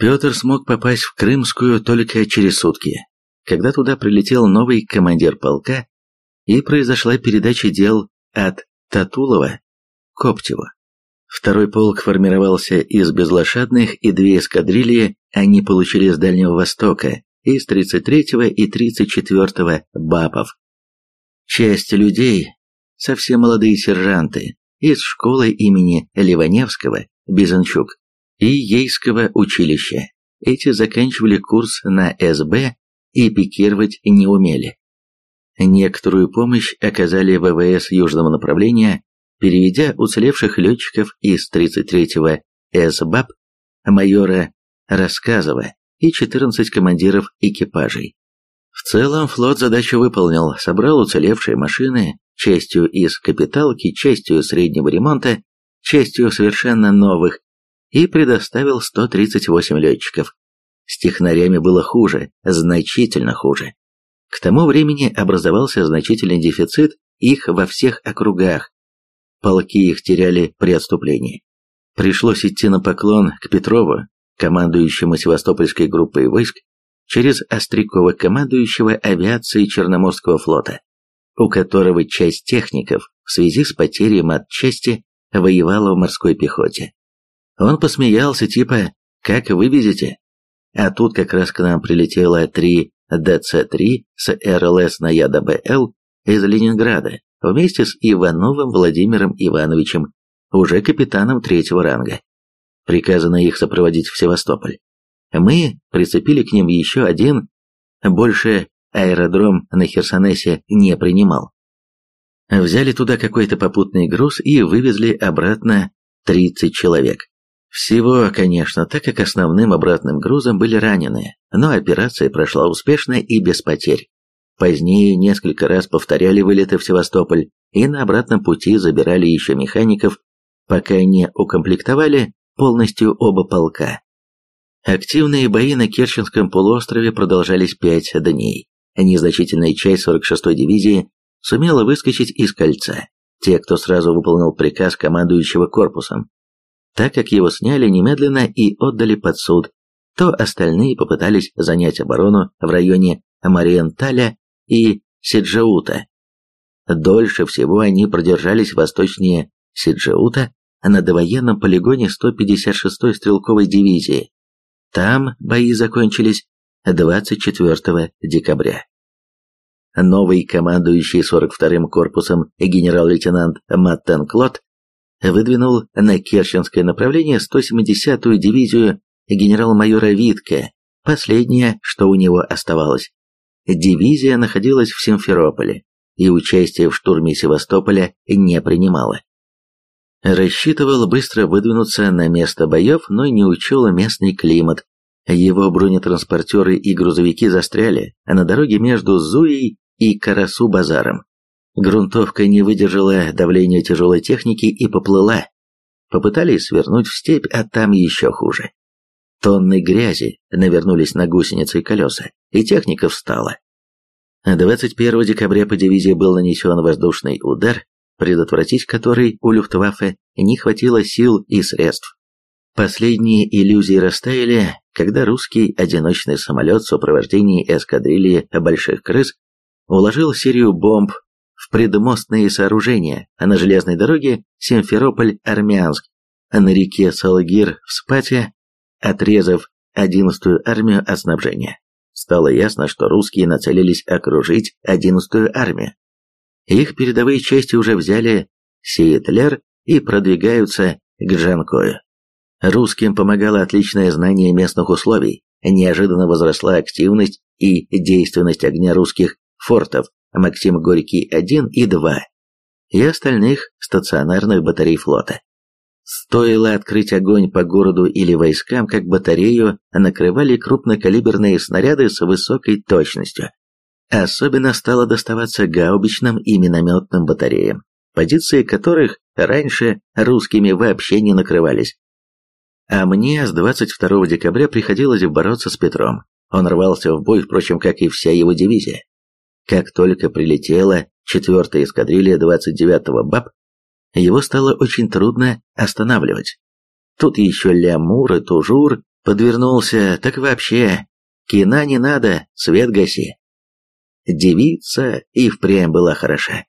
Петр смог попасть в Крымскую только через сутки, когда туда прилетел новый командир полка, и произошла передача дел от Татулова к Оптеву. Второй полк формировался из безлошадных, и две эскадрильи они получили с Дальнего Востока, из 33-го и 34-го БАПов. Часть людей, совсем молодые сержанты, из школы имени Ливаневского, Бизанчук, и Ейского училища. Эти заканчивали курс на СБ и пикировать не умели. Некоторую помощь оказали ВВС Южного направления переведя уцелевших летчиков из 33-го СБАП майора Рассказова и 14 командиров экипажей. В целом флот задачу выполнил, собрал уцелевшие машины, частью из капиталки, частью среднего ремонта, частью совершенно новых, и предоставил 138 летчиков. С технарями было хуже, значительно хуже. К тому времени образовался значительный дефицит их во всех округах, полки их теряли при отступлении. Пришлось идти на поклон к Петрову, командующему Севастопольской группой войск, через Острякова, командующего авиацией Черноморского флота, у которого часть техников в связи с потерей матчасти воевала в морской пехоте. Он посмеялся, типа «Как вывезете?» А тут как раз к нам прилетело три ДЦ-3 с РЛС на ЯДБЛ из Ленинграда, вместе с Ивановым Владимиром Ивановичем, уже капитаном третьего ранга. Приказано их сопроводить в Севастополь. Мы прицепили к ним еще один, больше аэродром на Херсонесе не принимал. Взяли туда какой-то попутный груз и вывезли обратно 30 человек. Всего, конечно, так как основным обратным грузом были раненые, но операция прошла успешно и без потерь. Позднее несколько раз повторяли вылеты в Севастополь и на обратном пути забирали еще механиков, пока не укомплектовали полностью оба полка. Активные бои на Керченском полуострове продолжались пять дней. Незначительная часть 46-й дивизии сумела выскочить из кольца. Те, кто сразу выполнил приказ командующего корпусом. Так как его сняли немедленно и отдали под суд, то остальные попытались занять оборону в районе Мариенталя и Сиджаута. Дольше всего они продержались восточнее Сиджаута на довоенном полигоне 156-й стрелковой дивизии. Там бои закончились 24 декабря. Новый командующий 42-м корпусом генерал-лейтенант Маттен Клод выдвинул на Керченское направление 170-ю дивизию генерал-майора Витка, последнее, что у него оставалось. Дивизия находилась в Симферополе и участие в штурме Севастополя не принимала. Рассчитывал быстро выдвинуться на место боев, но не учел местный климат. Его бронетранспортеры и грузовики застряли, на дороге между Зуей и Карасу-базаром. Грунтовка не выдержала давления тяжелой техники и поплыла. Попытались свернуть в степь, а там еще хуже. Тонны грязи навернулись на гусеницы и колеса, и техника встала. 21 декабря по дивизии был нанесен воздушный удар, предотвратить который у Люфтваффе не хватило сил и средств. Последние иллюзии растаяли, когда русский одиночный самолет в сопровождении эскадрильи больших крыс уложил серию бомб предмостные сооружения на железной дороге Симферополь-Армянск, на реке Салгир в Спате отрезав 11-ю армию от снабжения. Стало ясно, что русские нацелились окружить 11-ю армию. Их передовые части уже взяли Сиетлер и продвигаются к Джанкою. Русским помогало отличное знание местных условий, неожиданно возросла активность и действенность огня русских фортов Максим Горький-1 и 2 и остальных стационарных батарей флота. Стоило открыть огонь по городу или войскам, как батарею накрывали крупнокалиберные снаряды с высокой точностью. Особенно стало доставаться гаубичным и минометным батареям, позиции которых раньше русскими вообще не накрывались. А мне с 22 декабря приходилось бороться с Петром. Он рвался в бой, впрочем, как и вся его дивизия. Как только прилетела 4-я эскадрилья 29-го БАП, его стало очень трудно останавливать. Тут еще Лямур и Тужур Подвернулся, так вообще. Кина не надо, свет гаси. Девица и впрямь была хороша.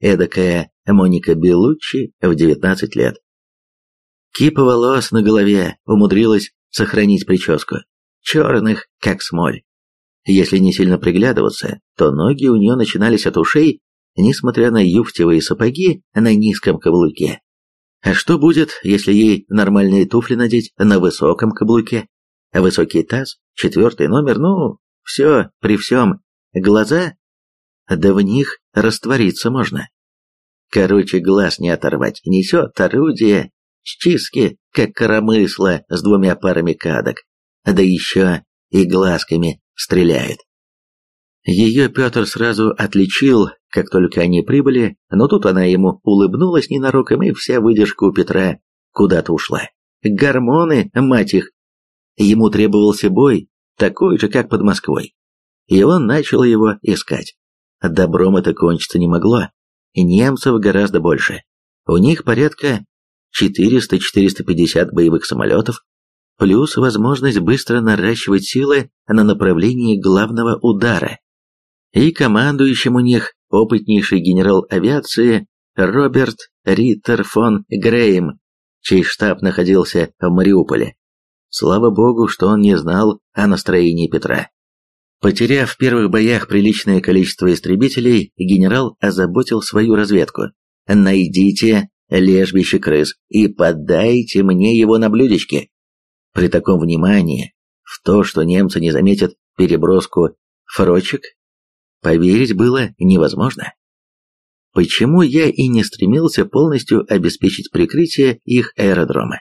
Эдакая Моника Белуччи в 19 лет. Кипа волос на голове умудрилась сохранить прическу. Черных, как смоль. Если не сильно приглядываться, то ноги у нее начинались от ушей, несмотря на юфтевые сапоги на низком каблуке. А что будет, если ей нормальные туфли надеть на высоком каблуке? Высокий таз, четвертый номер, ну, все, при всем. Глаза? Да в них раствориться можно. Короче, глаз не оторвать, несет орудие, чистки, как коромысло с двумя парами кадок, да еще и глазками стреляет. Ее Петр сразу отличил, как только они прибыли, но тут она ему улыбнулась ненароком, и вся выдержка у Петра куда-то ушла. Гормоны, мать их! Ему требовался бой, такой же, как под Москвой. И он начал его искать. Добром это кончиться не могло. Немцев гораздо больше. У них порядка 400-450 боевых самолетов, плюс возможность быстро наращивать силы на направлении главного удара. И командующим у них опытнейший генерал авиации Роберт Риттер фон Грейм, чей штаб находился в Мариуполе. Слава богу, что он не знал о настроении Петра. Потеряв в первых боях приличное количество истребителей, генерал озаботил свою разведку. «Найдите лежбище крыс и подайте мне его на блюдечке». При таком внимании в то, что немцы не заметят переброску фрочек, поверить было невозможно. Почему я и не стремился полностью обеспечить прикрытие их аэродрома?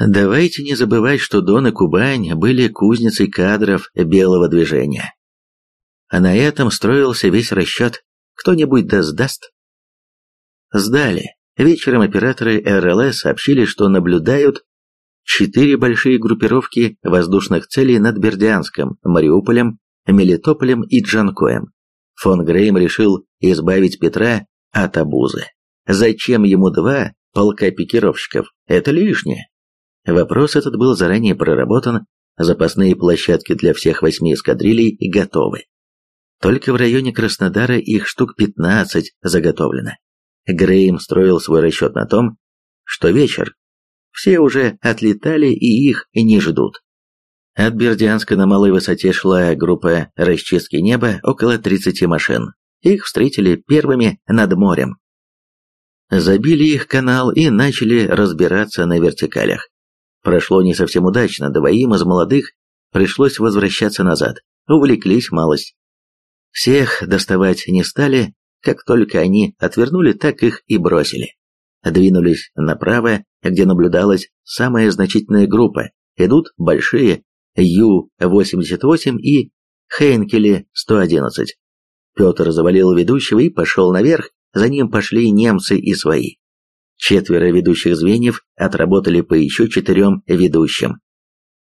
Давайте не забывать, что Дон и Кубань были кузницей кадров белого движения. А на этом строился весь расчет. Кто-нибудь да сдаст? Сдали. Вечером операторы РЛС сообщили, что наблюдают четыре большие группировки воздушных целей над Бердянском, Мариуполем, Мелитополем и Джанкоем. Фон Грейм решил избавить Петра от обузы. Зачем ему два полка пикировщиков? Это лишнее. Вопрос этот был заранее проработан, запасные площадки для всех восьми эскадрилей готовы. Только в районе Краснодара их штук 15 заготовлено. Грейм строил свой расчет на том, что вечер. Все уже отлетали и их не ждут. От Бердянска на малой высоте шла группа расчистки неба, около 30 машин. Их встретили первыми над морем. Забили их канал и начали разбираться на вертикалях. Прошло не совсем удачно, двоим из молодых пришлось возвращаться назад, увлеклись малость. Всех доставать не стали, как только они отвернули, так их и бросили. Двинулись направо, где наблюдалась самая значительная группа, идут большие Ю-88 и Хейнкели-111. Петр завалил ведущего и пошел наверх, за ним пошли немцы и свои. Четверо ведущих звеньев отработали по еще четырем ведущим.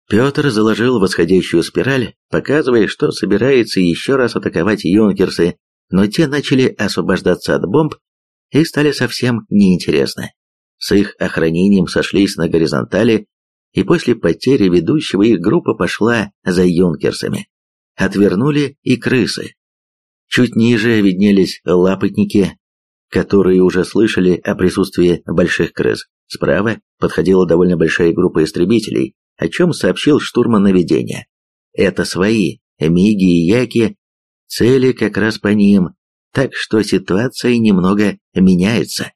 Петр заложил восходящую спираль, показывая, что собирается еще раз атаковать юнкерсы, но те начали освобождаться от бомб и стали совсем неинтересны. С их охранением сошлись на горизонтали, и после потери ведущего их группа пошла за юнкерсами. Отвернули и крысы. Чуть ниже виднелись лапотники, которые уже слышали о присутствии больших крыс. Справа подходила довольно большая группа истребителей, о чем сообщил штурман наведения. Это свои, Миги и Яки, цели как раз по ним, так что ситуация немного меняется.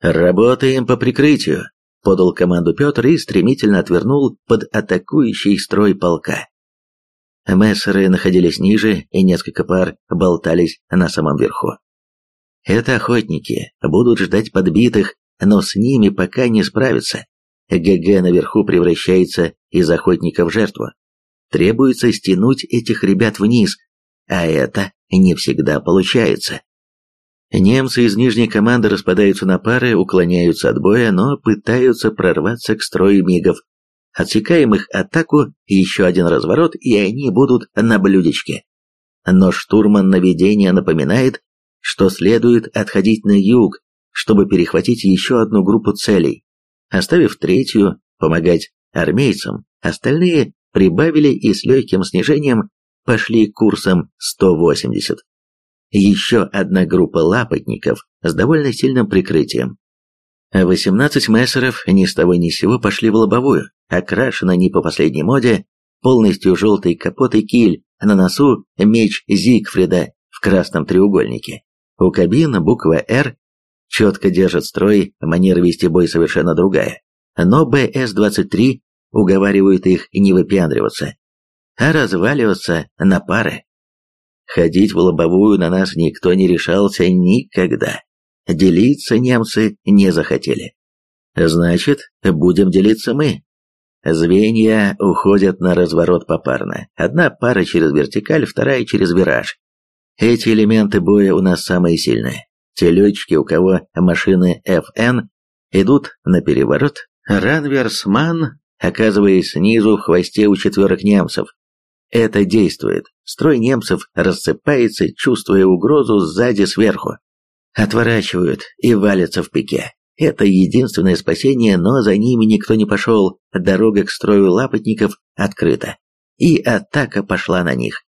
«Работаем по прикрытию», — подал команду Петр и стремительно отвернул под атакующий строй полка. Мессеры находились ниже, и несколько пар болтались на самом верху. Это охотники, будут ждать подбитых, но с ними пока не справятся. ГГ наверху превращается из охотника в жертву. Требуется стянуть этих ребят вниз, а это не всегда получается. Немцы из нижней команды распадаются на пары, уклоняются от боя, но пытаются прорваться к строю мигов. Отсекаем их атаку, еще один разворот, и они будут на блюдечке. Но штурман наведения напоминает, что следует отходить на юг, чтобы перехватить еще одну группу целей, оставив третью помогать армейцам остальные прибавили и с легким снижением пошли курсом 180. Еще одна группа лапотников с довольно сильным прикрытием. 18 мессеров ни с того ни с сего пошли в лобовую, окрашены не по последней моде, полностью желтый капот и киль, на носу меч Зигфрида в красном треугольнике. У кабины буква «Р» четко держит строй, манера вести бой совершенно другая. Но БС-23 уговаривают их не выпендриваться, а разваливаться на пары. Ходить в лобовую на нас никто не решался никогда. Делиться немцы не захотели. Значит, будем делиться мы. Звенья уходят на разворот попарно. Одна пара через вертикаль, вторая через вираж. Эти элементы боя у нас самые сильные. Те летчики, у кого машины FN, идут на переворот. Ранверсман, оказываясь снизу в хвосте у четверок немцев. Это действует. Строй немцев рассыпается, чувствуя угрозу сзади сверху. Отворачивают и валятся в пике. Это единственное спасение, но за ними никто не пошел, дорога к строю лапотников открыта. И атака пошла на них.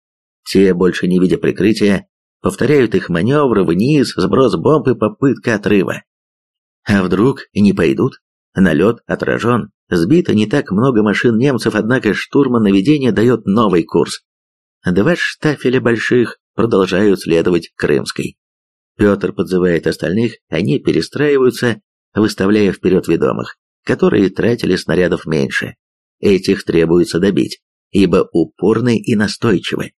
Те, больше не видя прикрытия, повторяют их маневры вниз, сброс бомб и попытка отрыва. А вдруг не пойдут? Налет отражен, сбито не так много машин немцев, однако штурман наведения дает новый курс. Два штафеля больших продолжают следовать Крымской. Петр подзывает остальных, они перестраиваются, выставляя вперед ведомых, которые тратили снарядов меньше. Этих требуется добить, ибо упорны и настойчивы.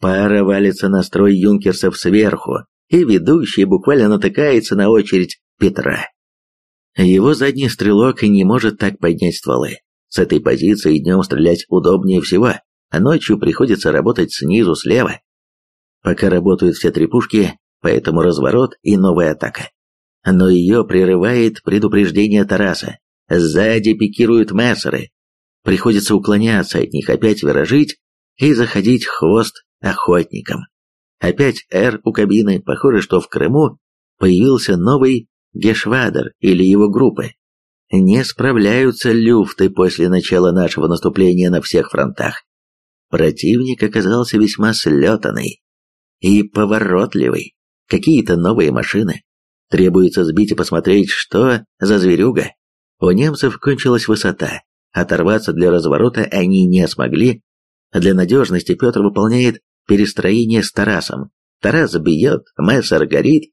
Пара валится на строй юнкерсов сверху, и ведущий буквально натыкается на очередь Петра. Его задний стрелок не может так поднять стволы. С этой позиции днем стрелять удобнее всего, а ночью приходится работать снизу слева. Пока работают все три пушки, поэтому разворот и новая атака. Но ее прерывает предупреждение Тараса. Сзади пикируют мессеры. Приходится уклоняться от них, опять виражить и заходить хвост охотникам. Опять «Р» у кабины, похоже, что в Крыму появился новый Гешвадер или его группы. Не справляются люфты после начала нашего наступления на всех фронтах. Противник оказался весьма слетанный и поворотливый. Какие-то новые машины. Требуется сбить и посмотреть, что за зверюга. У немцев кончилась высота. Оторваться для разворота они не смогли. Для надежности Петр выполняет перестроение с Тарасом. Тарас бьет, Мессер горит.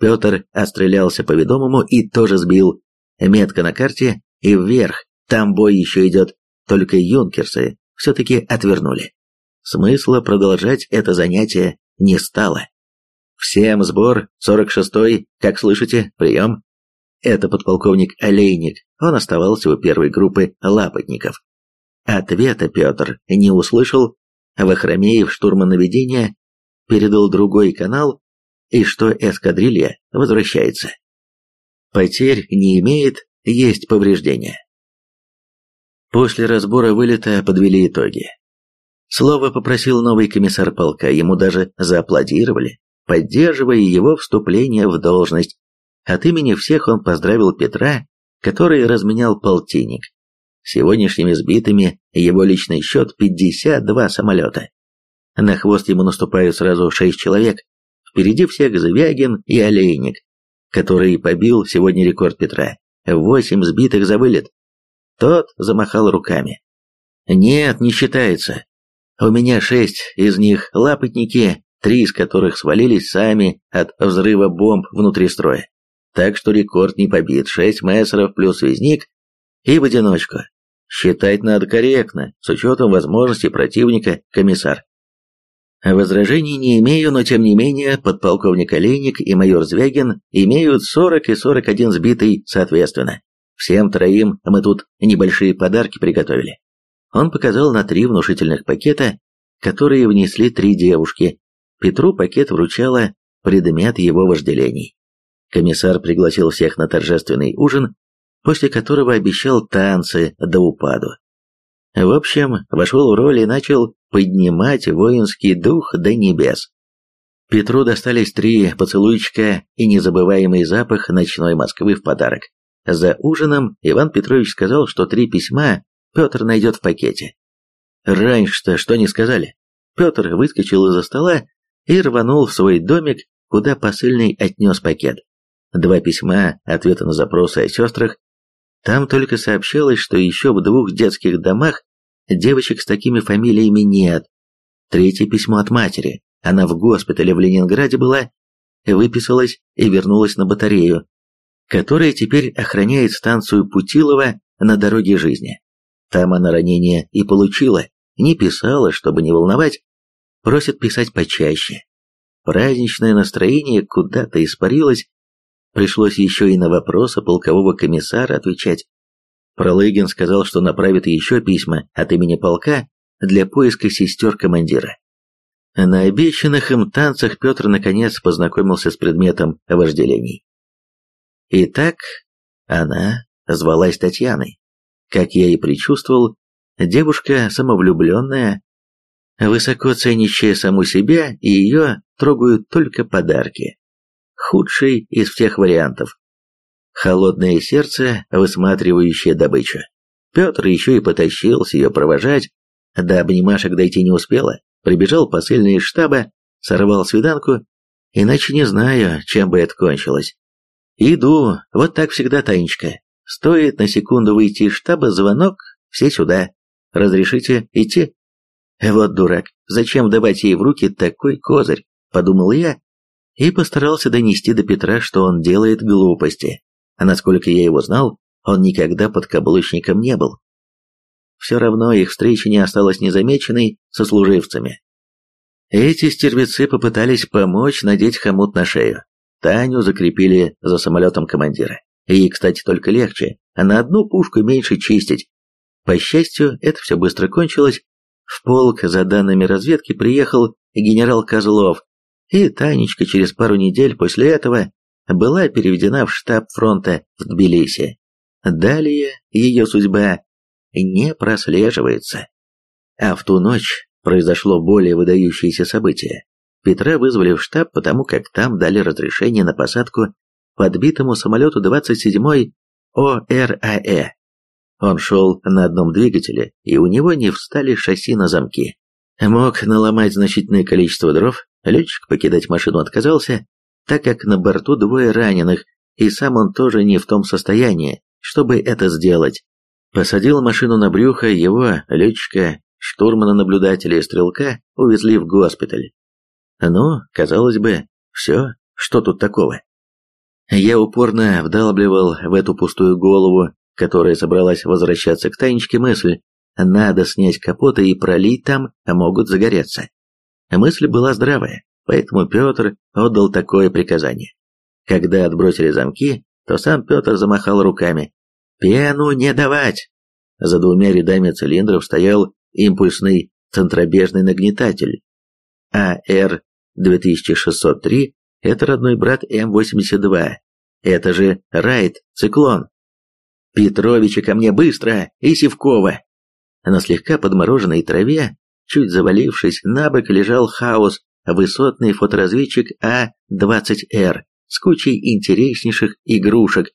Петр отстрелялся по ведомому и тоже сбил. Метка на карте и вверх. Там бой еще идет. Только юнкерсы все-таки отвернули. Смысла продолжать это занятие не стало. Всем сбор, 46-й, как слышите, прием. Это подполковник Олейник, он оставался у первой группы лапотников. Ответа Петр не услышал, Вахромеев штурман наведения передал другой канал, и что эскадрилья возвращается. Потерь не имеет, есть повреждения. После разбора вылета подвели итоги. Слово попросил новый комиссар полка, ему даже зааплодировали, поддерживая его вступление в должность. От имени всех он поздравил Петра, который разменял полтинник. Сегодняшними сбитыми его личный счет 52 самолета. На хвост ему наступают сразу шесть человек. Впереди всех Звягин и Олейник, который побил сегодня рекорд Петра. Восемь сбитых за вылет. Тот замахал руками. «Нет, не считается. У меня шесть из них лапотники, три из которых свалились сами от взрыва бомб внутри строя. Так что рекорд не побит. Шесть мессеров плюс визник и в одиночку. Считать надо корректно, с учетом возможностей противника, комиссар. Возражений не имею, но тем не менее подполковник Олейник и майор Звягин имеют 40 и 41 сбитый соответственно. Всем троим мы тут небольшие подарки приготовили. Он показал на три внушительных пакета, которые внесли три девушки. Петру пакет вручала предмет его вожделений. Комиссар пригласил всех на торжественный ужин, после которого обещал танцы до упаду. В общем, вошел в роль и начал поднимать воинский дух до небес. Петру достались три поцелуйчика и незабываемый запах ночной Москвы в подарок. За ужином Иван Петрович сказал, что три письма Петр найдет в пакете. Раньше-то что не сказали? Петр выскочил из-за стола и рванул в свой домик, куда посыльный отнес пакет. Два письма, ответы на запросы о сестрах. Там только сообщалось, что еще в двух детских домах девочек с такими фамилиями нет. Третье письмо от матери. Она в госпитале в Ленинграде была, выписалась и вернулась на батарею, которая теперь охраняет станцию Путилова на дороге жизни. Там она ранение и получила, не писала, чтобы не волновать, просит писать почаще. Праздничное настроение куда-то испарилось, пришлось еще и на вопросы полкового комиссара отвечать. Пролыгин сказал, что направит еще письма от имени полка для поиска сестер командира. На обещанных им танцах Петр наконец познакомился с предметом вожделений. Итак, она звалась Татьяной. Как я и предчувствовал, девушка самовлюбленная, высоко ценящая саму себя, и ее трогают только подарки. Худший из всех вариантов. Холодное сердце, высматривающее добычу. Петр еще и потащился ее провожать, до обнимашек дойти не успела. Прибежал посыльный из штаба, сорвал свиданку, иначе не знаю, чем бы это кончилось. Иду, вот так всегда, Танечка. Стоит на секунду выйти из штаба, звонок, все сюда. Разрешите идти? Вот дурак, зачем давать ей в руки такой козырь, подумал я, и постарался донести до Петра, что он делает глупости. А насколько я его знал, он никогда под каблучником не был. Все равно их встреча не осталась незамеченной со служивцами. Эти стервецы попытались помочь надеть хомут на шею. Таню закрепили за самолетом командира. Ей, кстати, только легче, а на одну пушку меньше чистить. По счастью, это все быстро кончилось. В полк за данными разведки приехал генерал Козлов, и Танечка через пару недель после этого была переведена в штаб фронта в Тбилиси. Далее ее судьба не прослеживается. А в ту ночь произошло более выдающееся событие. Петра вызвали в штаб, потому как там дали разрешение на посадку подбитому самолету 27-й ОРАЭ. Он шел на одном двигателе, и у него не встали шасси на замки. Мог наломать значительное количество дров, летчик покидать машину отказался, так как на борту двое раненых, и сам он тоже не в том состоянии, чтобы это сделать. Посадил машину на брюхо, его, летчика, штурмана-наблюдателя и стрелка увезли в госпиталь. Ну, казалось бы, все, что тут такого? Я упорно вдалбливал в эту пустую голову, которая собралась возвращаться к Танечке мысль, надо снять капоты и пролить там, а могут загореться. Мысль была здравая, поэтому Петр отдал такое приказание. Когда отбросили замки, то сам Петр замахал руками. «Пену не давать!» За двумя рядами цилиндров стоял импульсный центробежный нагнетатель. АР-2603 – это родной брат М-82. Это же Райт, циклон. Петровича ко мне быстро и Севкова. На слегка подмороженной траве, чуть завалившись на бок, лежал хаос, высотный фоторазведчик А-20Р с кучей интереснейших игрушек,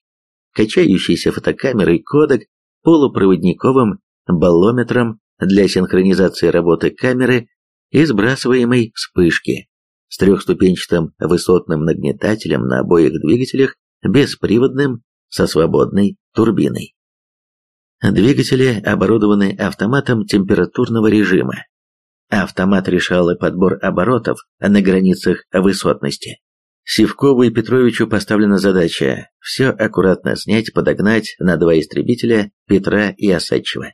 качающейся фотокамерой кодек, полупроводниковым баллометром для синхронизации работы камеры и сбрасываемой вспышки, с трехступенчатым высотным нагнетателем на обоих двигателях, бесприводным, со свободной турбиной. Двигатели оборудованы автоматом температурного режима. Автомат решал и подбор оборотов на границах высотности. Сивкову и Петровичу поставлена задача все аккуратно снять, подогнать на два истребителя Петра и Осадчева.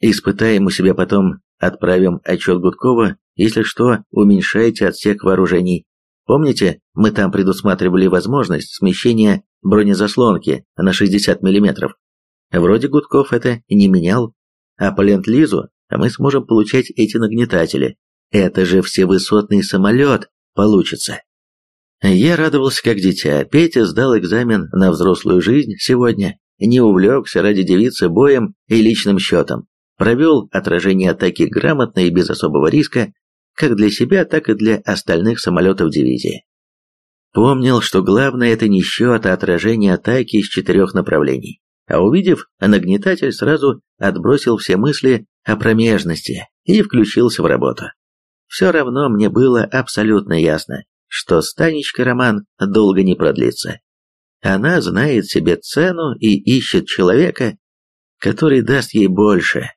Испытаем у себя потом, отправим отчет Гудкова, если что, уменьшайте отсек вооружений. Помните, мы там предусматривали возможность смещения бронезаслонки на 60 мм. Вроде Гудков это не менял, а по ленд-лизу мы сможем получать эти нагнетатели. Это же всевысотный самолет получится. Я радовался как дитя. Петя сдал экзамен на взрослую жизнь сегодня, не увлекся ради девицы боем и личным счетом. Провел отражение атаки грамотно и без особого риска, как для себя, так и для остальных самолетов дивизии. Помнил, что главное это не счет, а отражение атаки из четырех направлений. А увидев нагнетатель, сразу отбросил все мысли о промежности и включился в работу. Все равно мне было абсолютно ясно, что Станечка Роман долго не продлится. Она знает себе цену и ищет человека, который даст ей больше.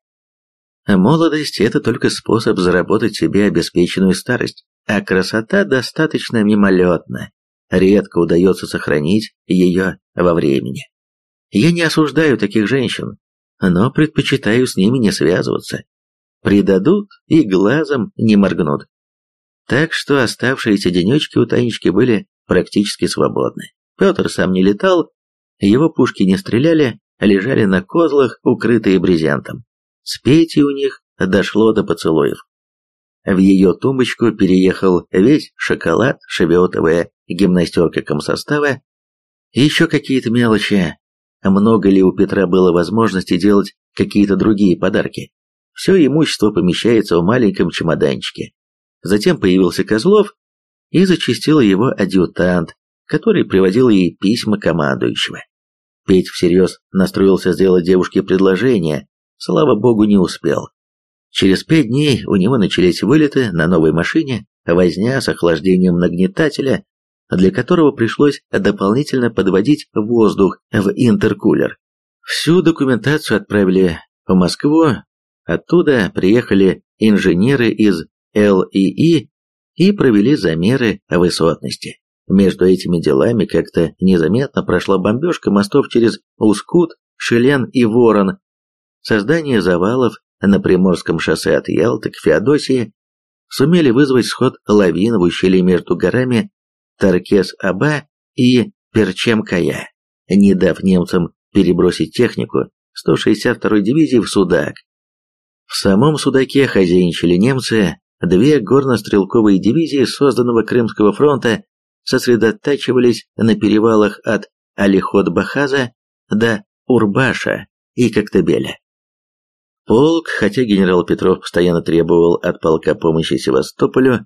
Молодость – это только способ заработать себе обеспеченную старость, а красота достаточно мимолетна, редко удается сохранить ее во времени. Я не осуждаю таких женщин, но предпочитаю с ними не связываться. Предадут и глазом не моргнут. Так что оставшиеся денечки у Танечки были практически свободны. Петр сам не летал, его пушки не стреляли, лежали на козлах, укрытые брезентом. С Петей у них дошло до поцелуев. В ее тумбочку переехал весь шоколад, шевиотовая гимнастерка комсостава еще какие-то мелочи. Много ли у Петра было возможности делать какие-то другие подарки? Все имущество помещается в маленьком чемоданчике. Затем появился Козлов, и зачастил его адъютант, который приводил ей письма командующего. Петь всерьез настроился сделать девушке предложение, слава богу, не успел. Через пять дней у него начались вылеты на новой машине, возня с охлаждением нагнетателя, для которого пришлось дополнительно подводить воздух в интеркулер. Всю документацию отправили в Москву, оттуда приехали инженеры из ЛИИ и провели замеры высотности. Между этими делами как-то незаметно прошла бомбежка мостов через Ускут, Шелен и Ворон, создание завалов на Приморском шоссе от Ялты к Феодосии, сумели вызвать сход лавин в ущелье между горами Таркес-Аба и Перчем-Кая, не дав немцам перебросить технику 162-й дивизии в Судак. В самом Судаке хозяйничали немцы, две горнострелковые дивизии созданного Крымского фронта сосредотачивались на перевалах от Алихот-Бахаза до Урбаша и Коктебеля. Полк, хотя генерал Петров постоянно требовал от полка помощи Севастополю,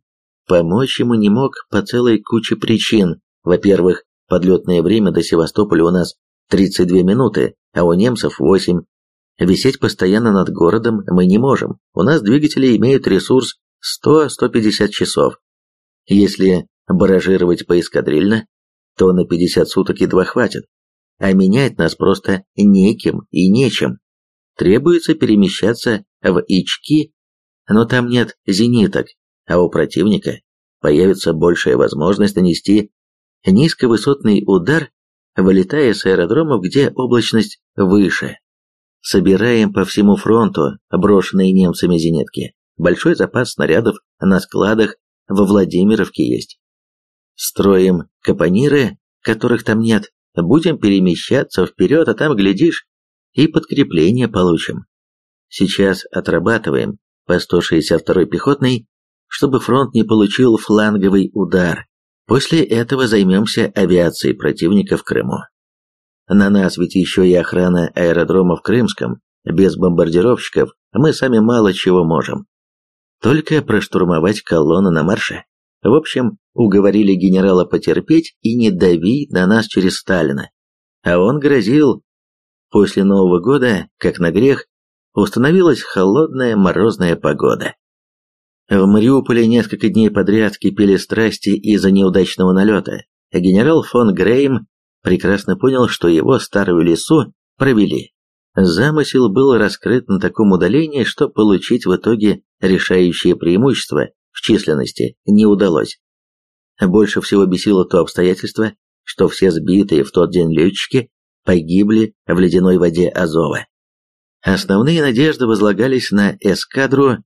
помочь ему не мог по целой куче причин. Во-первых, подлетное время до Севастополя у нас 32 минуты, а у немцев 8. Висеть постоянно над городом мы не можем. У нас двигатели имеют ресурс 100-150 часов. Если баражировать поэскадрильно, то на 50 суток едва хватит, а менять нас просто неким и нечем. Требуется перемещаться в Ички, но там нет зениток, а у противника появится большая возможность нанести низковысотный удар, вылетая с аэродромов, где облачность выше. Собираем по всему фронту брошенные немцами зенитки. Большой запас снарядов на складах во Владимировке есть. Строим капониры, которых там нет, будем перемещаться вперед, а там, глядишь, и подкрепление получим. Сейчас отрабатываем по 162-й пехотной, чтобы фронт не получил фланговый удар. После этого займемся авиацией противника в Крыму. На нас ведь еще и охрана аэродрома в Крымском. Без бомбардировщиков мы сами мало чего можем. Только проштурмовать колонны на марше. В общем, уговорили генерала потерпеть и не давить на нас через Сталина. А он грозил. После Нового года, как на грех, установилась холодная морозная погода. В Мариуполе несколько дней подряд кипели страсти из-за неудачного налета. Генерал фон Грейм прекрасно понял, что его старую лесу провели. Замысел был раскрыт на таком удалении, что получить в итоге решающее преимущество в численности не удалось. Больше всего бесило то обстоятельство, что все сбитые в тот день летчики погибли в ледяной воде Азова. Основные надежды возлагались на эскадру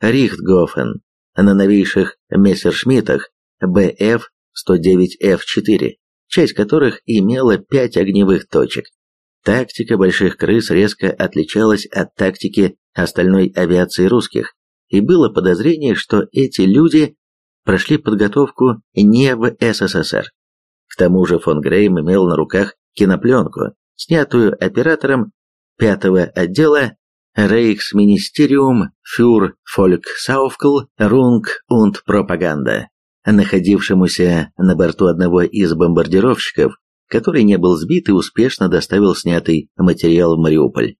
Рихтгофен, на новейших Мессершмиттах БФ-109Ф4, часть которых имела пять огневых точек. Тактика больших крыс резко отличалась от тактики остальной авиации русских, и было подозрение, что эти люди прошли подготовку не в СССР. К тому же фон Грейм имел на руках кинопленку, снятую оператором пятого отдела Рейхсминистериум фюр Volksauffel Rung und Propaganda, находившемуся на борту одного из бомбардировщиков, который не был сбит и успешно доставил снятый материал в Мариуполь.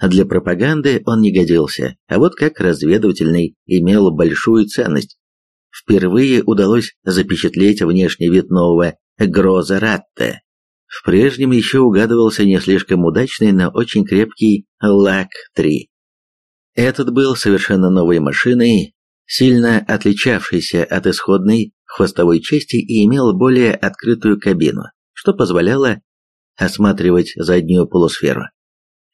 Для пропаганды он не годился, а вот как разведывательный имел большую ценность. Впервые удалось запечатлеть внешний вид нового Гроза Ратте. В прежнем еще угадывался не слишком удачный, но очень крепкий Лак-3. Этот был совершенно новой машиной, сильно отличавшейся от исходной хвостовой части и имел более открытую кабину, что позволяло осматривать заднюю полусферу.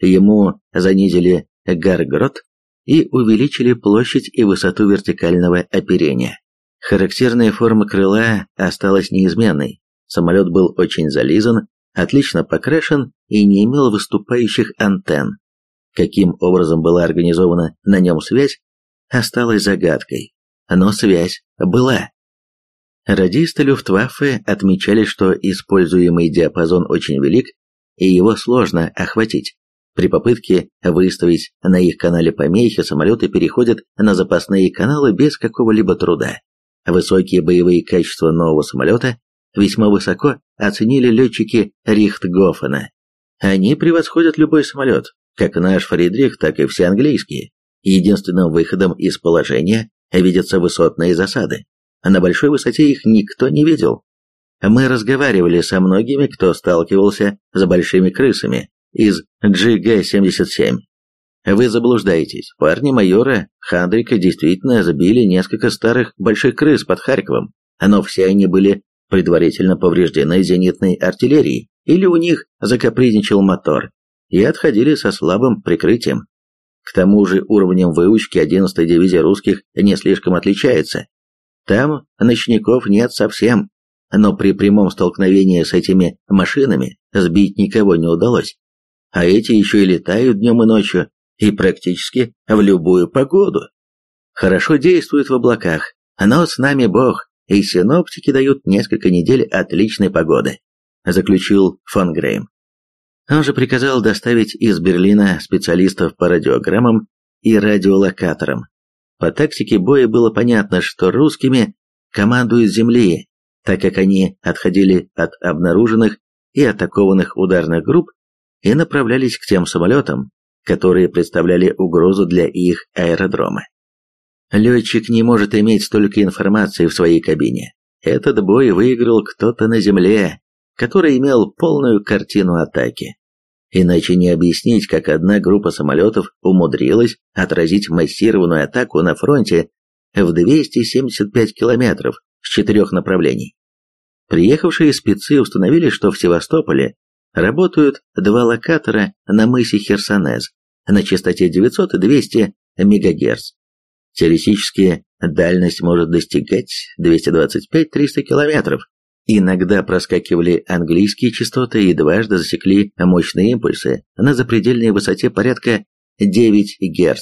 Ему занизили гаргрот и увеличили площадь и высоту вертикального оперения. Характерная форма крыла осталась неизменной. Самолет был очень зализан, отлично покрашен и не имел выступающих антенн. Каким образом была организована на нем связь, осталось загадкой. Но связь была. Радисты Люфтваффе отмечали, что используемый диапазон очень велик, и его сложно охватить. При попытке выставить на их канале помехи самолеты переходят на запасные каналы без какого-либо труда. Высокие боевые качества нового самолета весьма высоко оценили летчики Рихтгофена. Они превосходят любой самолет, как наш Фридрих, так и все английские. Единственным выходом из положения видятся высотные засады. На большой высоте их никто не видел. Мы разговаривали со многими, кто сталкивался с большими крысами, из GG-77. Вы заблуждаетесь. Парни майора Хандрика действительно забили несколько старых больших крыс под Харьковом, но все они были предварительно повреждены зенитной артиллерией или у них закапризничал мотор и отходили со слабым прикрытием. К тому же уровнем выучки 11-й дивизии русских не слишком отличается. Там ночников нет совсем, но при прямом столкновении с этими машинами сбить никого не удалось а эти еще и летают днем и ночью, и практически в любую погоду. Хорошо действуют в облаках, но с нами Бог, и синоптики дают несколько недель отличной погоды», заключил фон Грейм. Он же приказал доставить из Берлина специалистов по радиограммам и радиолокаторам. По тактике боя было понятно, что русскими командуют земли, так как они отходили от обнаруженных и атакованных ударных групп и направлялись к тем самолетам, которые представляли угрозу для их аэродрома. Летчик не может иметь столько информации в своей кабине. Этот бой выиграл кто-то на земле, который имел полную картину атаки. Иначе не объяснить, как одна группа самолетов умудрилась отразить массированную атаку на фронте в 275 километров с четырех направлений. Приехавшие спецы установили, что в Севастополе Работают два локатора на мысе Херсонес на частоте 900 и 200 МГц. Теоретически дальность может достигать 225-300 км. Иногда проскакивали английские частоты и дважды засекли мощные импульсы на запредельной высоте порядка 9 Гц.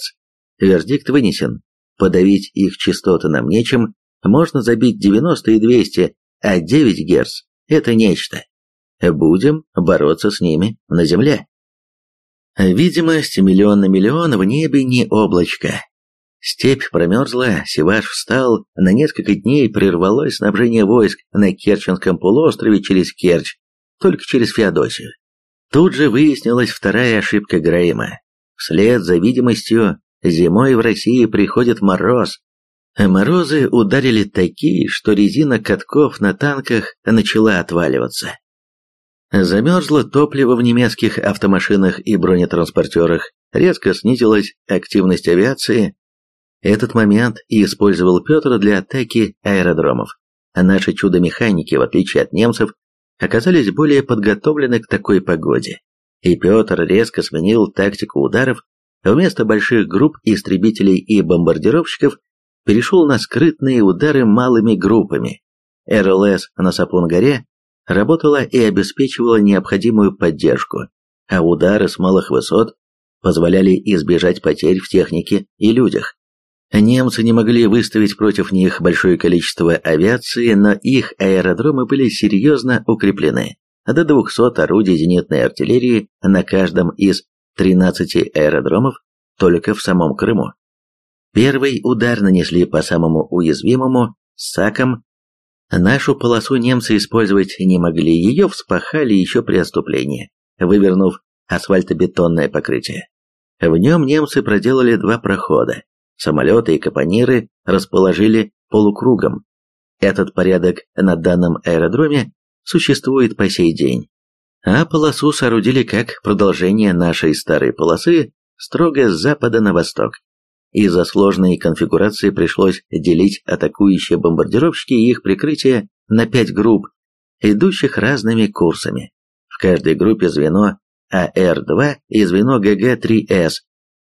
Вердикт вынесен. Подавить их частоты нам нечем, можно забить 90 и 200, а 9 Гц – это нечто. Будем бороться с ними на земле. Видимость миллион на миллион, в небе не облачко. Степь промерзла, Севаш встал, на несколько дней прервалось снабжение войск на Керченском полуострове через Керчь, только через Феодосию. Тут же выяснилась вторая ошибка Грейма. Вслед за видимостью зимой в России приходит мороз. Морозы ударили такие, что резина катков на танках начала отваливаться. Замерзло топливо в немецких автомашинах и бронетранспортерах, резко снизилась активность авиации. Этот момент и использовал Петр для атаки аэродромов. А наши чудо-механики, в отличие от немцев, оказались более подготовлены к такой погоде. И Петр резко сменил тактику ударов, вместо больших групп истребителей и бомбардировщиков перешел на скрытные удары малыми группами. РЛС на Сапун-горе работала и обеспечивала необходимую поддержку, а удары с малых высот позволяли избежать потерь в технике и людях. Немцы не могли выставить против них большое количество авиации, но их аэродромы были серьезно укреплены. До 200 орудий зенитной артиллерии на каждом из 13 аэродромов только в самом Крыму. Первый удар нанесли по самому уязвимому, Сакам, Нашу полосу немцы использовать не могли, ее вспахали еще при отступлении, вывернув асфальтобетонное покрытие. В нем немцы проделали два прохода. Самолеты и капониры расположили полукругом. Этот порядок на данном аэродроме существует по сей день. А полосу соорудили как продолжение нашей старой полосы строго с запада на восток. Из-за сложной конфигурации пришлось делить атакующие бомбардировщики и их прикрытие на пять групп, идущих разными курсами. В каждой группе звено АР-2 и звено ГГ-3С.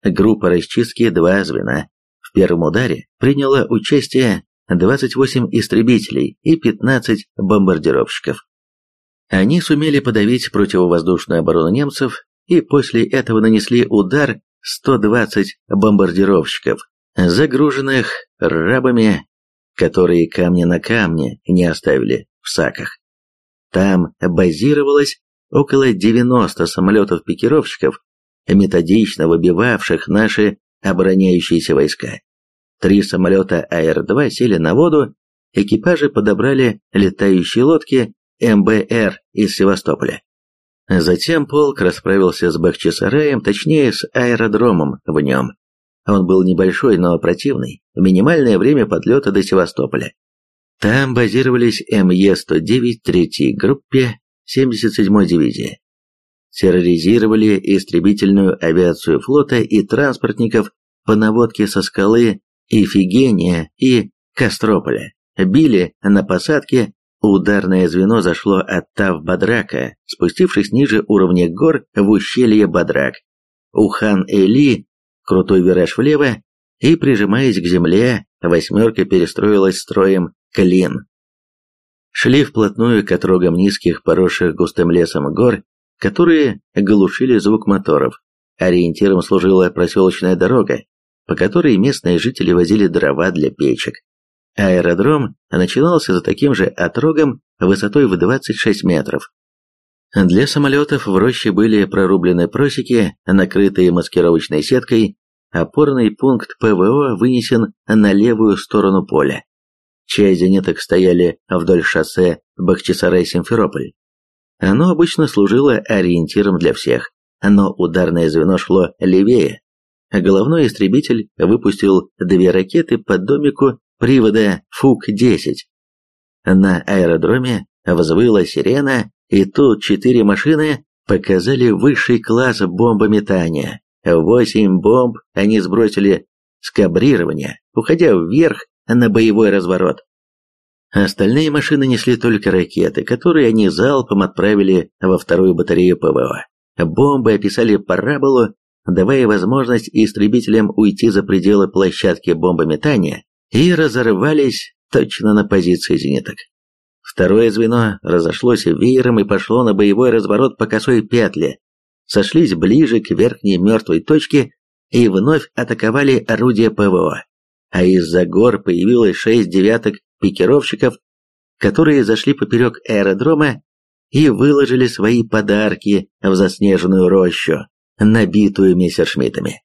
Группа расчистки два звена. Первом ударе приняло участие 28 истребителей и 15 бомбардировщиков. Они сумели подавить противовоздушную оборону немцев и после этого нанесли удар 120 бомбардировщиков, загруженных рабами, которые камни на камне не оставили в саках. Там базировалось около 90 самолетов-пикировщиков, методично выбивавших наши обороняющиеся войска. Три самолета АР-2 сели на воду, экипажи подобрали летающие лодки МБР из Севастополя. Затем полк расправился с Бахчисараем, точнее с аэродромом в нем. Он был небольшой, но противный, минимальное время подлета до Севастополя. Там базировались МЕ-109 3-й группе 77-й дивизии. Терроризировали истребительную авиацию флота и транспортников по наводке со скалы Ифигения и Кострополя. Били на посадке Ударное звено зашло от Тав-Бадрака, спустившись ниже уровня гор в ущелье Бадрак. Ухан-Эли, крутой вираж влево, и, прижимаясь к земле, восьмерка перестроилась строем Клин. Шли вплотную к отрогам низких, поросших густым лесом гор, которые глушили звук моторов. Ориентиром служила проселочная дорога, по которой местные жители возили дрова для печек. Аэродром начинался за таким же отрогом высотой в 26 метров. Для самолетов в роще были прорублены просеки, накрытые маскировочной сеткой, опорный пункт ПВО вынесен на левую сторону поля. Часть зениток стояли вдоль шоссе Бахчисарай-Симферополь. Оно обычно служило ориентиром для всех, но ударное звено шло левее. Головной истребитель выпустил две ракеты по домику привода ФУК-10. На аэродроме взвыла сирена, и тут четыре машины показали высший класс бомбометания. Восемь бомб они сбросили с кабрирования, уходя вверх на боевой разворот. Остальные машины несли только ракеты, которые они залпом отправили во вторую батарею ПВО. Бомбы описали параболу, давая возможность истребителям уйти за пределы площадки бомбометания и разорвались точно на позиции зениток. Второе звено разошлось веером и пошло на боевой разворот по косой петле, сошлись ближе к верхней мертвой точке и вновь атаковали орудия ПВО. А из-за гор появилось шесть девяток пикировщиков, которые зашли поперек аэродрома и выложили свои подарки в заснеженную рощу, набитую мессершмиттами.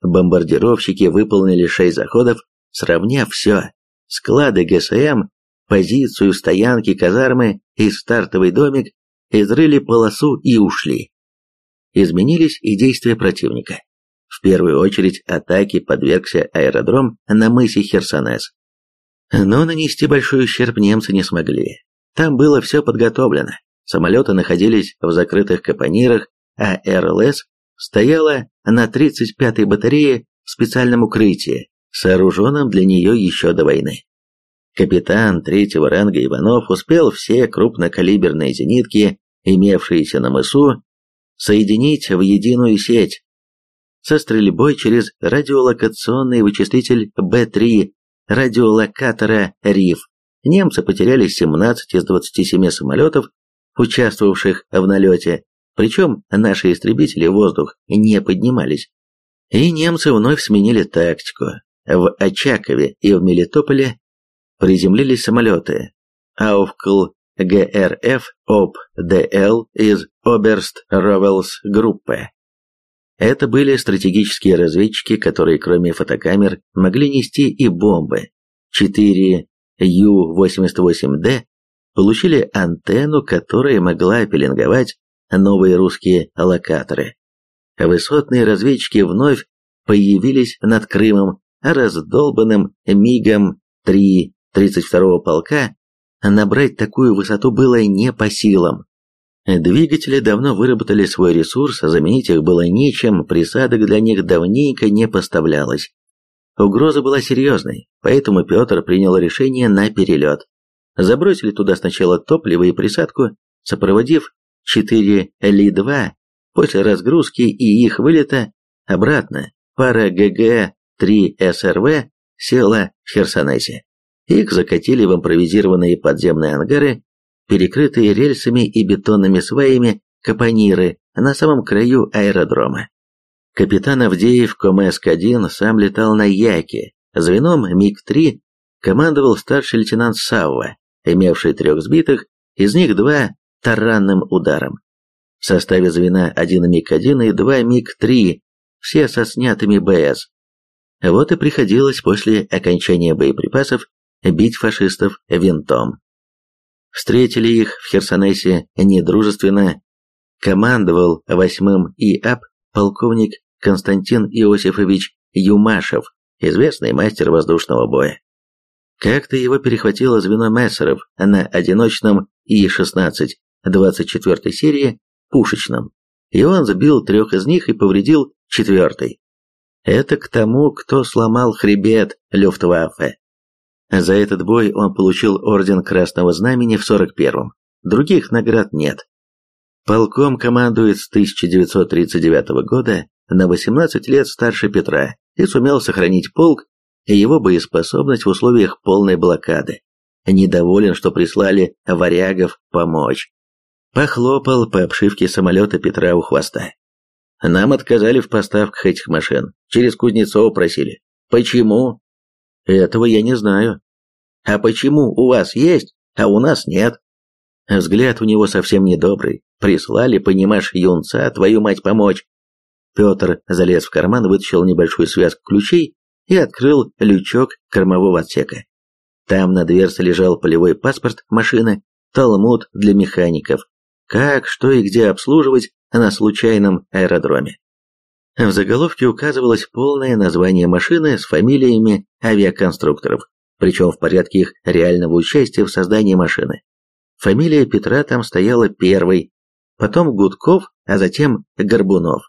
Бомбардировщики выполнили шесть заходов, Сравняв все, склады ГСМ, позицию стоянки казармы и стартовый домик, изрыли полосу и ушли. Изменились и действия противника. В первую очередь атаке подвергся аэродром на мысе Херсонес. Но нанести большой ущерб немцы не смогли. Там было все подготовлено. Самолеты находились в закрытых капонирах, а РЛС стояла на 35-й батарее в специальном укрытии, сооруженном для нее еще до войны. Капитан третьего ранга Иванов успел все крупнокалиберные зенитки, имевшиеся на мысу, соединить в единую сеть. Со стрельбой через радиолокационный вычислитель Б-3 радиолокатора РИФ немцы потеряли 17 из 27 самолетов, участвовавших в налете, причем наши истребители в воздух не поднимались. И немцы вновь сменили тактику, в Очакове и в Мелитополе приземлились самолеты Ауфкл ГРФ ОП-ДЛ из Оберст Ровелс группы. Это были стратегические разведчики, которые кроме фотокамер могли нести и бомбы. Четыре Ю-88Д получили антенну, которая могла пеленговать новые русские локаторы. Высотные разведчики вновь появились над Крымом, а раздолбанным МиГом-3 32-го полка набрать такую высоту было не по силам. Двигатели давно выработали свой ресурс, заменить их было нечем, присадок для них давненько не поставлялось. Угроза была серьезной, поэтому Петр принял решение на перелет. Забросили туда сначала топливо и присадку, сопроводив 4 Ли-2 после разгрузки и их вылета обратно. Пара ГГ-3 СРВ села в Херсонесе. Их закатили в импровизированные подземные ангары, перекрытые рельсами и бетонными сваями капониры на самом краю аэродрома. Капитан Авдеев Комеск-1 сам летал на Яке, звеном МиГ-3 командовал старший лейтенант Савва, имевший трех сбитых, из них два таранным ударом. В составе звена один МиГ-1 и два МиГ-3, все со снятыми БС. Вот и приходилось после окончания боеприпасов бить фашистов винтом. Встретили их в Херсонесе недружественно. Командовал восьмым ИАП полковник Константин Иосифович Юмашев, известный мастер воздушного боя. Как-то его перехватило звено мессеров на одиночном И-16 24 серии пушечном, и он сбил трех из них и повредил четвертый. Это к тому, кто сломал хребет Люфтваффе. За этот бой он получил орден Красного Знамени в 41-м. Других наград нет. Полком командует с 1939 года на 18 лет старше Петра и сумел сохранить полк и его боеспособность в условиях полной блокады. Недоволен, что прислали варягов помочь. Похлопал по обшивке самолета Петра у хвоста. Нам отказали в поставках этих машин. Через Кузнецова просили. Почему? Этого я не знаю. А почему у вас есть, а у нас нет? Взгляд у него совсем недобрый. Прислали, понимаешь, юнца, твою мать, помочь. Петр залез в карман, вытащил небольшую связку ключей и открыл лючок кормового отсека. Там на дверце лежал полевой паспорт машины, талмуд для механиков. Как, что и где обслуживать на случайном аэродроме. В заголовке указывалось полное название машины с фамилиями авиаконструкторов, причем в порядке их реального участия в создании машины. Фамилия Петра там стояла первой, потом Гудков, а затем Горбунов.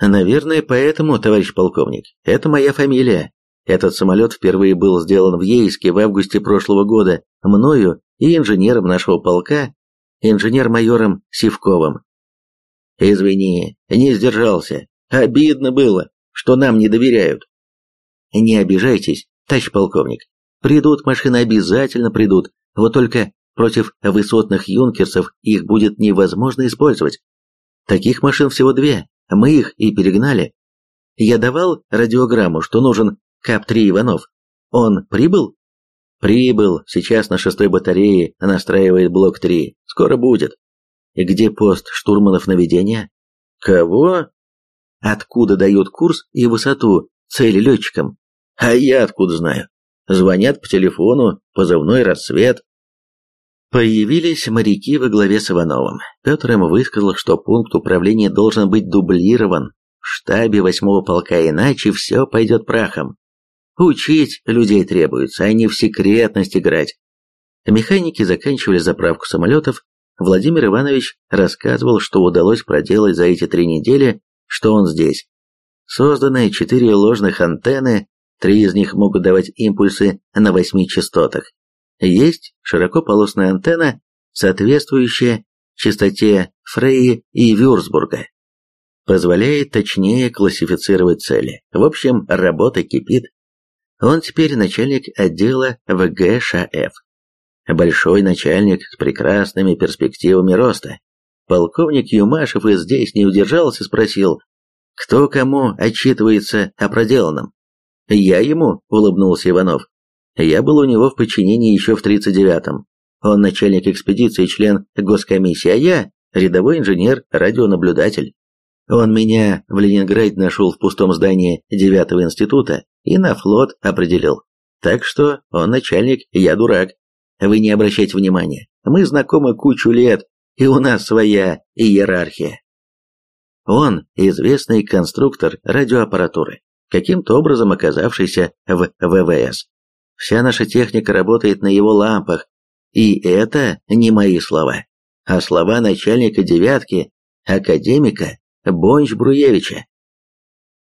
Наверное, поэтому, товарищ полковник, это моя фамилия. Этот самолет впервые был сделан в Ейске в августе прошлого года мною и инженером нашего полка, инженер-майором Сивковым. Извини, не сдержался, Обидно было, что нам не доверяют. Не обижайтесь, товарищ полковник. Придут машины, обязательно придут. Вот только против высотных юнкерсов их будет невозможно использовать. Таких машин всего две, мы их и перегнали. Я давал радиограмму, что нужен КАП-3 Иванов. Он прибыл? Прибыл, сейчас на шестой батарее настраивает блок 3. Скоро будет. И где пост штурманов наведения? Кого? откуда дают курс и высоту цели летчикам. А я откуда знаю? Звонят по телефону, позывной рассвет. Появились моряки во главе с Ивановым. Петр им высказал, что пункт управления должен быть дублирован в штабе восьмого полка, иначе все пойдет прахом. Учить людей требуется, а не в секретность играть. Механики заканчивали заправку самолетов. Владимир Иванович рассказывал, что удалось проделать за эти три недели что он здесь. Созданы четыре ложных антенны, три из них могут давать импульсы на восьми частотах. Есть широкополосная антенна, соответствующая частоте Фрейи и Вюрцбурга. Позволяет точнее классифицировать цели. В общем, работа кипит. Он теперь начальник отдела в ГШФ. Большой начальник с прекрасными перспективами роста. Полковник Юмашев и здесь не удержался, спросил, кто кому отчитывается о проделанном. «Я ему», — улыбнулся Иванов. «Я был у него в подчинении еще в 39-м. Он начальник экспедиции, член госкомиссии, а я рядовой инженер, радионаблюдатель. Он меня в Ленинграде нашел в пустом здании 9-го института и на флот определил. Так что он начальник, я дурак. Вы не обращайте внимания. Мы знакомы кучу лет, и у нас своя иерархия. Он известный конструктор радиоаппаратуры, каким-то образом оказавшийся в ВВС. Вся наша техника работает на его лампах, и это не мои слова, а слова начальника «девятки», академика Бонч-Бруевича.